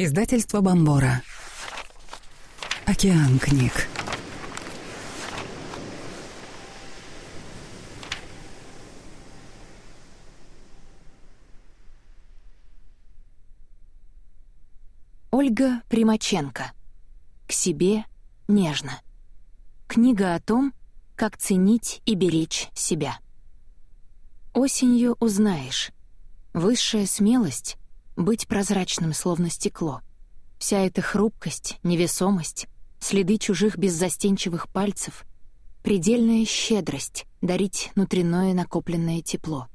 Издательство Бомбора. Океан книг. Ольга Примаченко. К себе нежно. Книга о том, как ценить и беречь себя. Осенью узнаешь. Высшая смелость — быть прозрачным, словно стекло. Вся эта хрупкость, невесомость, следы чужих беззастенчивых пальцев, предельная щедрость — дарить внутреннее накопленное тепло.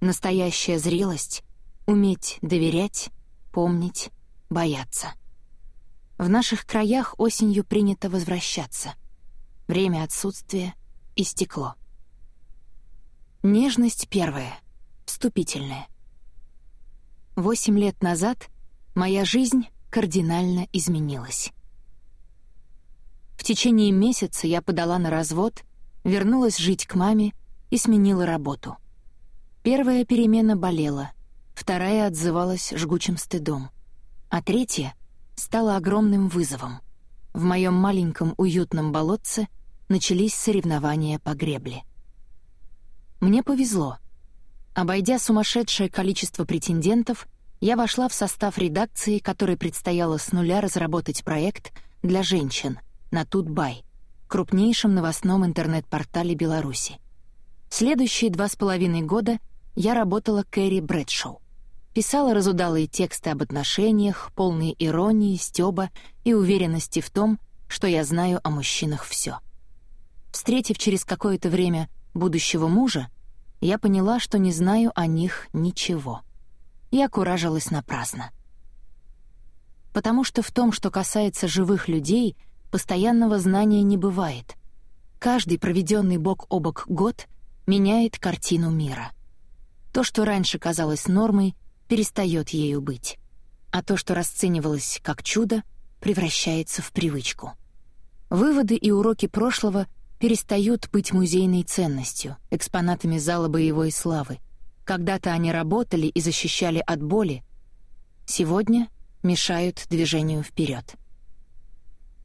Настоящая зрелость — уметь доверять, помнить, бояться. В наших краях осенью принято возвращаться. Время отсутствия истекло. Нежность первая, вступительная. Восемь лет назад моя жизнь кардинально изменилась. В течение месяца я подала на развод, вернулась жить к маме и сменила работу. Первая перемена болела, вторая отзывалась жгучим стыдом, а третья стала огромным вызовом. В моем маленьком уютном болотце начались соревнования по гребле. Мне повезло. Обойдя сумасшедшее количество претендентов, я вошла в состав редакции, которой предстояло с нуля разработать проект для женщин на Тутбай, крупнейшем новостном интернет-портале Беларуси. Следующие два с половиной года я работала Кэрри Брэдшоу. Писала разудалые тексты об отношениях, полные иронии, стёба и уверенности в том, что я знаю о мужчинах все. Встретив через какое-то время будущего мужа, я поняла, что не знаю о них ничего. Я куражилась напрасно. Потому что в том, что касается живых людей, постоянного знания не бывает. Каждый проведенный бок о бок год меняет картину мира. То, что раньше казалось нормой, перестает ею быть. А то, что расценивалось как чудо, превращается в привычку. Выводы и уроки прошлого перестают быть музейной ценностью, экспонатами зала боевой славы. Когда-то они работали и защищали от боли, сегодня мешают движению вперед.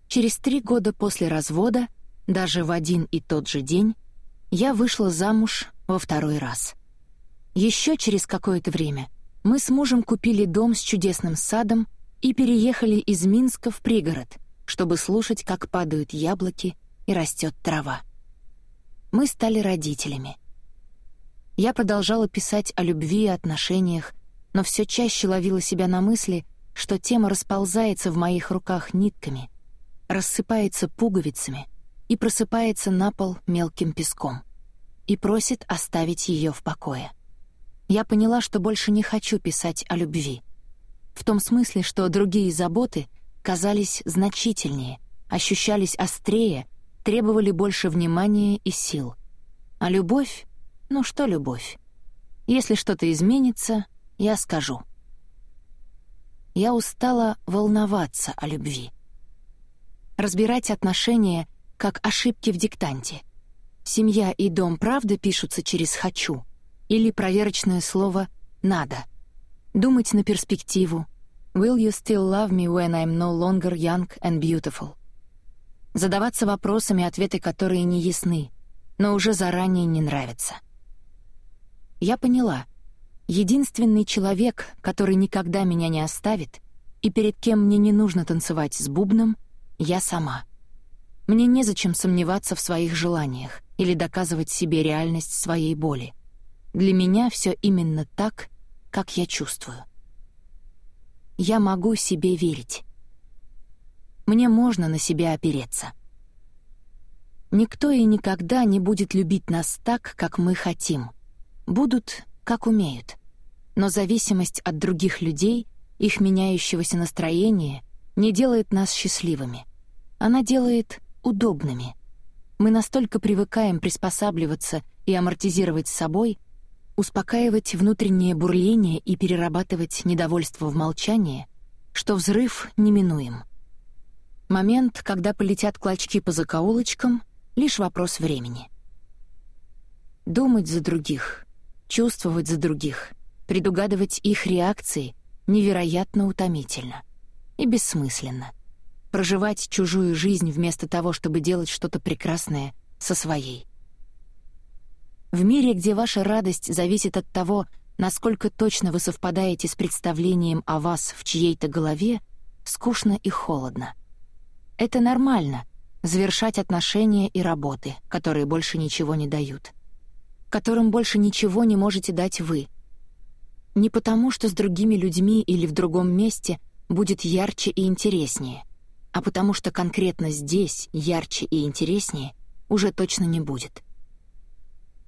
Через три года после развода, даже в один и тот же день, я вышла замуж во второй раз. Еще через какое-то время мы с мужем купили дом с чудесным садом и переехали из Минска в пригород, чтобы слушать, как падают яблоки и растет трава. Мы стали родителями. Я продолжала писать о любви и отношениях, но все чаще ловила себя на мысли, что тема расползается в моих руках нитками, рассыпается пуговицами и просыпается на пол мелким песком и просит оставить ее в покое. Я поняла, что больше не хочу писать о любви. В том смысле, что другие заботы казались значительнее, ощущались острее — требовали больше внимания и сил. А любовь? Ну что любовь? Если что-то изменится, я скажу. Я устала волноваться о любви. Разбирать отношения как ошибки в диктанте. Семья и дом правда пишутся через «хочу» или проверочное слово «надо». Думать на перспективу. Will you still love me when I'm no longer young and beautiful? Задаваться вопросами, ответы которые не ясны, но уже заранее не нравятся. Я поняла. Единственный человек, который никогда меня не оставит и перед кем мне не нужно танцевать с бубном, я сама. Мне незачем сомневаться в своих желаниях или доказывать себе реальность своей боли. Для меня все именно так, как я чувствую. Я могу себе верить. Мне можно на себя опереться. Никто и никогда не будет любить нас так, как мы хотим. Будут, как умеют. Но зависимость от других людей, их меняющегося настроения, не делает нас счастливыми. Она делает удобными. Мы настолько привыкаем приспосабливаться и амортизировать собой, успокаивать внутреннее бурление и перерабатывать недовольство в молчание, что взрыв неминуем. Момент, когда полетят клочки по закоулочкам, — лишь вопрос времени. Думать за других, чувствовать за других, предугадывать их реакции невероятно утомительно. и бессмысленно. Проживать чужую жизнь вместо того, чтобы делать что-то прекрасное со своей. В мире, где ваша радость зависит от того, насколько точно вы совпадаете с представлением о вас в чьей-то голове, скучно и холодно. Это нормально — завершать отношения и работы, которые больше ничего не дают. Которым больше ничего не можете дать вы. Не потому, что с другими людьми или в другом месте будет ярче и интереснее, а потому что конкретно здесь ярче и интереснее уже точно не будет.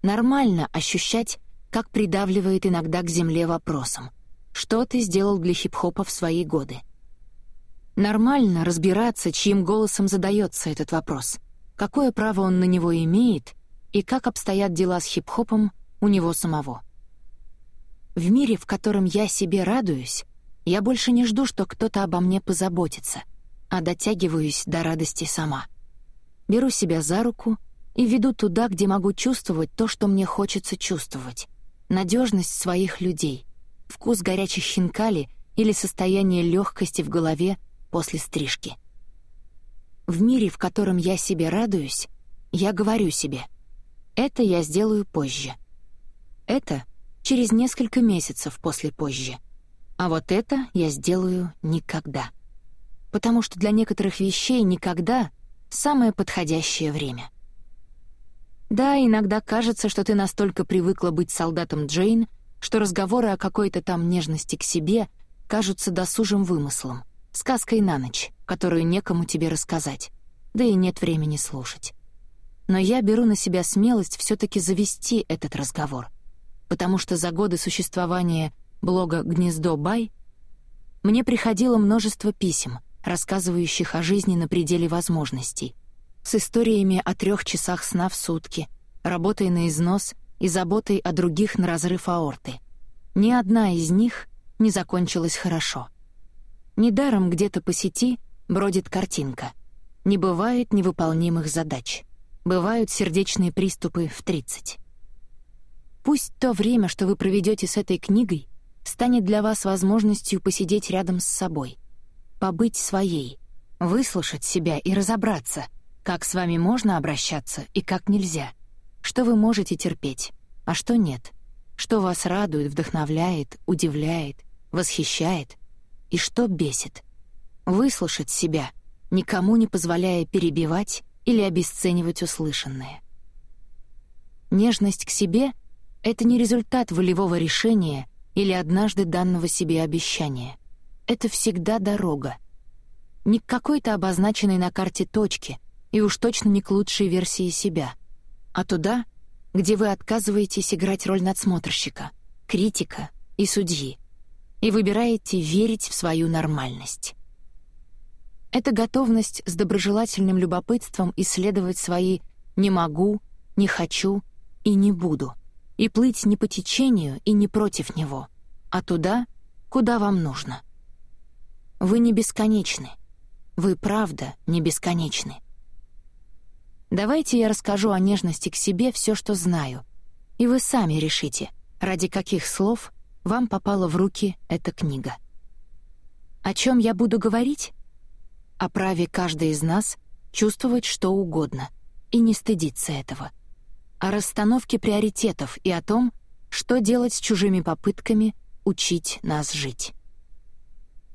Нормально ощущать как придавливает иногда к земле вопросом «Что ты сделал для хип-хопа в свои годы?» Нормально разбираться, чьим голосом задается этот вопрос, какое право он на него имеет и как обстоят дела с хип-хопом у него самого. В мире, в котором я себе радуюсь, я больше не жду, что кто-то обо мне позаботится, а дотягиваюсь до радости сама. Беру себя за руку и веду туда, где могу чувствовать то, что мне хочется чувствовать надежность своих людей, вкус горячих хинкали или состояние легкости в голове после стрижки. В мире, в котором я себе радуюсь, я говорю себе «это я сделаю позже». Это через несколько месяцев после позже. А вот это я сделаю никогда. Потому что для некоторых вещей никогда — самое подходящее время — да, иногда кажется, что ты настолько привыкла быть солдатом Джейн, что разговоры о какой-то там нежности к себе кажутся досужим вымыслом, сказкой на ночь, которую некому тебе рассказать, да и нет времени слушать. Но я беру на себя смелость все таки завести этот разговор, потому что за годы существования блога «Гнездо Бай» мне приходило множество писем, рассказывающих о жизни на пределе возможностей, с историями о трех часах сна в сутки, работой на износ и заботой о других на разрыв аорты. Ни одна из них не закончилась хорошо. Недаром где-то по сети бродит картинка. Не бывает невыполнимых задач. Бывают сердечные приступы в 30. Пусть то время, что вы проведете с этой книгой, станет для вас возможностью посидеть рядом с собой, побыть своей, выслушать себя и разобраться — как с вами можно обращаться и как нельзя? Что вы можете терпеть, а что нет? Что вас радует, вдохновляет, удивляет, восхищает и что бесит? Выслушать себя, никому не позволяя перебивать или обесценивать услышанное. Нежность к себе — это не результат волевого решения или однажды данного себе обещания. Это всегда дорога. Не к какой-то обозначенной на карте точке — и уж точно не к лучшей версии себя, а туда, где вы отказываетесь играть роль надсмотрщика, критика и судьи, и выбираете верить в свою нормальность. Это готовность с доброжелательным любопытством исследовать свои «не могу», «не хочу» и «не буду», и плыть не по течению и не против него, а туда, куда вам нужно. Вы не бесконечны. Вы правда не бесконечны. Давайте я расскажу о нежности к себе все, что знаю, и вы сами решите, ради каких слов вам попала в руки эта книга. О чем я буду говорить? О праве каждой из нас чувствовать что угодно и не стыдиться этого. О расстановке приоритетов и о том, что делать с чужими попытками учить нас жить.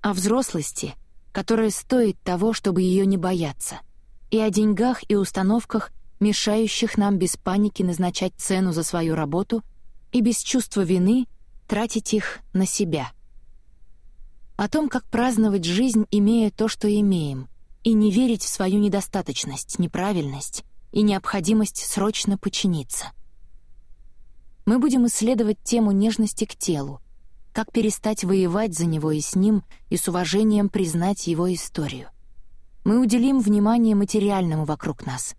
О взрослости, которая стоит того, чтобы ее не бояться — и о деньгах и установках, мешающих нам без паники назначать цену за свою работу и без чувства вины тратить их на себя. О том, как праздновать жизнь, имея то, что имеем, и не верить в свою недостаточность, неправильность и необходимость срочно подчиниться. Мы будем исследовать тему нежности к телу, как перестать воевать за него и с ним, и с уважением признать его историю мы уделим внимание материальному вокруг нас.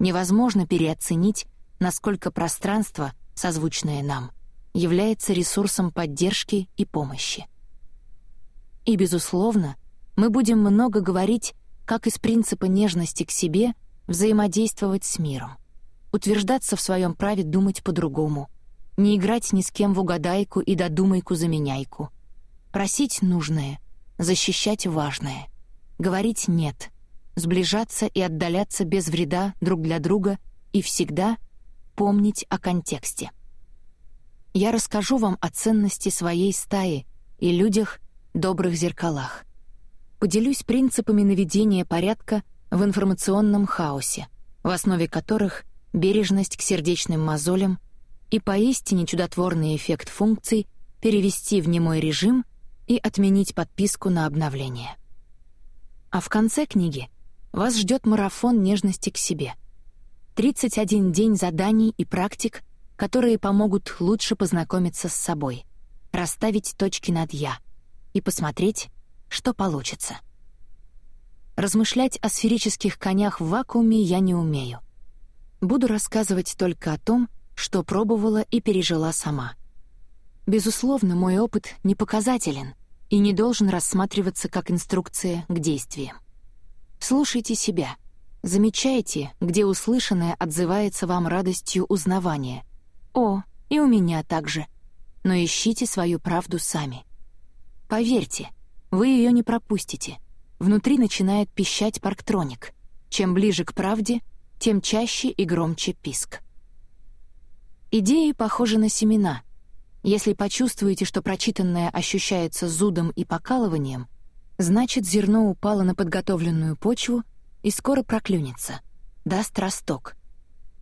Невозможно переоценить, насколько пространство, созвучное нам, является ресурсом поддержки и помощи. И, безусловно, мы будем много говорить, как из принципа нежности к себе взаимодействовать с миром, утверждаться в своем праве думать по-другому, не играть ни с кем в угадайку и додумайку-заменяйку, просить нужное, защищать важное, говорить «нет», сближаться и отдаляться без вреда друг для друга и всегда помнить о контексте. Я расскажу вам о ценности своей стаи и людях, добрых зеркалах. Поделюсь принципами наведения порядка в информационном хаосе, в основе которых бережность к сердечным мозолям и поистине чудотворный эффект функций перевести в немой режим и отменить подписку на обновление. А в конце книги вас ждет марафон нежности к себе. 31 день заданий и практик, которые помогут лучше познакомиться с собой, расставить точки над «я» и посмотреть, что получится. Размышлять о сферических конях в вакууме я не умею. Буду рассказывать только о том, что пробовала и пережила сама. Безусловно, мой опыт не показателен и не должен рассматриваться как инструкция к действиям. Слушайте себя, замечайте, где услышанное отзывается вам радостью узнавания, о, и у меня также. Но ищите свою правду сами. Поверьте, вы ее не пропустите. Внутри начинает пищать парктроник. Чем ближе к правде, тем чаще и громче писк. Идеи похожи на семена. Если почувствуете, что прочитанное ощущается зудом и покалыванием, значит, зерно упало на подготовленную почву и скоро проклюнется, даст росток.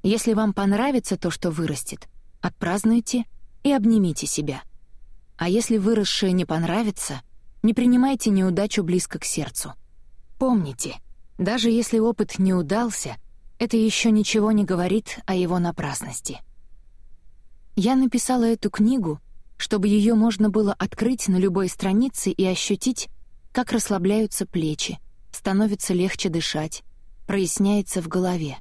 Если вам понравится то, что вырастет, отпразднуйте и обнимите себя. А если выросшее не понравится, не принимайте неудачу близко к сердцу. Помните, даже если опыт не удался, это еще ничего не говорит о его напрасности. Я написала эту книгу, чтобы ее можно было открыть на любой странице и ощутить, как расслабляются плечи, становится легче дышать, проясняется в голове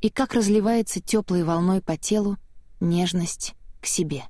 и как разливается теплой волной по телу нежность к себе.